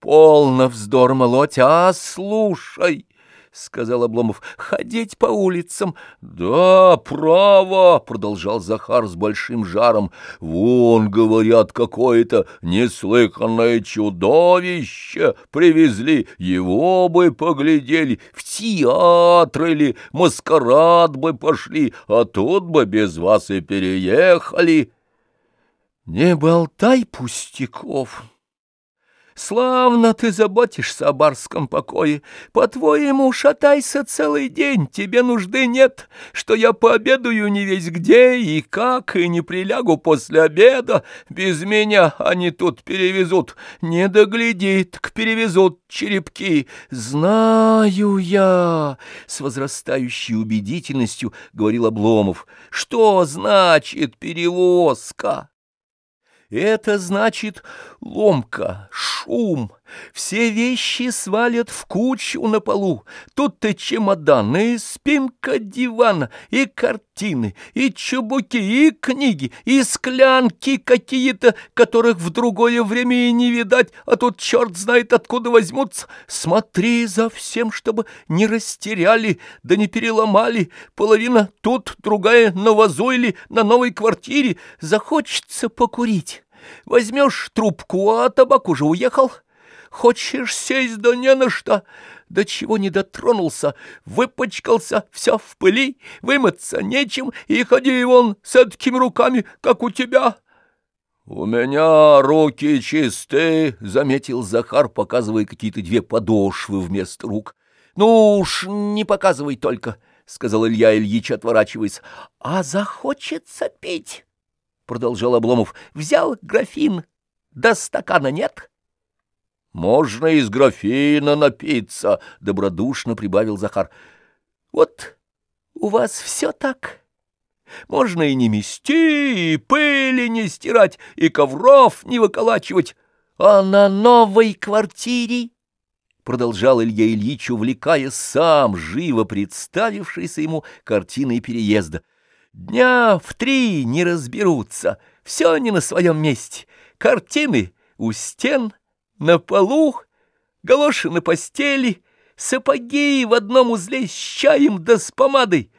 Полно вздор молоть, а слушай, — сказал Обломов, — ходить по улицам. — Да, право, — продолжал Захар с большим жаром, — вон, говорят, какое-то неслыханное чудовище привезли, его бы поглядели, в театр или маскарад бы пошли, а тут бы без вас и переехали. — Не болтай пустяков! — Славно ты заботишься о барском покое. По-твоему, шатайся целый день, тебе нужды нет, что я пообедаю не весь где и как, и не прилягу после обеда. Без меня они тут перевезут. Не доглядит, к перевезут черепки. Знаю я, с возрастающей убедительностью говорил Обломов. Что значит перевозка? Это значит ломка, шум. Все вещи свалят в кучу на полу. Тут-то чемоданы, и спинка дивана, и картины, и чубуки, и книги, и склянки какие-то, которых в другое время и не видать, а тут черт знает откуда возьмутся. Смотри за всем, чтобы не растеряли, да не переломали. Половина тут, другая на вазу или на новой квартире. Захочется покурить. Возьмешь трубку, а табак уже уехал. Хочешь сесть, да не на что. До чего не дотронулся, выпачкался, все в пыли, вымыться нечем, и ходи вон с такими руками, как у тебя. — У меня руки чистые, — заметил Захар, показывая какие-то две подошвы вместо рук. — Ну уж не показывай только, — сказал Илья Ильич, отворачиваясь. — А захочется пить продолжал Обломов, — взял графин, да стакана нет. — Можно из графина напиться, — добродушно прибавил Захар. — Вот у вас все так. Можно и не мести, и пыли не стирать, и ковров не выколачивать. А на новой квартире, — продолжал Илья Ильич, увлекая сам, живо представившийся ему картиной переезда, — Дня в три не разберутся, все не на своем месте. Картины у стен, на полу, галоши на постели, сапоги в одном узле с чаем да с помадой.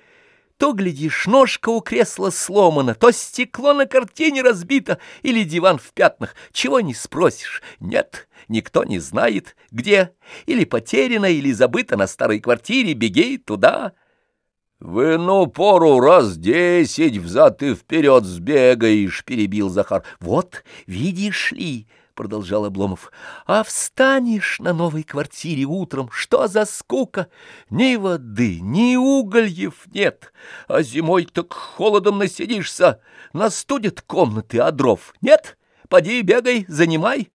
То, глядишь, ножка у кресла сломана, то стекло на картине разбито или диван в пятнах. Чего не спросишь? Нет, никто не знает, где. Или потеряно, или забыто на старой квартире, беги туда. «В иную пору раз десять взад и вперед сбегаешь», — перебил Захар. «Вот, видишь ли», — продолжал Обломов, — «а встанешь на новой квартире утром, что за скука? Ни воды, ни угольев нет, а зимой так холодом насидишься, настудят комнаты, а дров нет? Поди, бегай, занимай».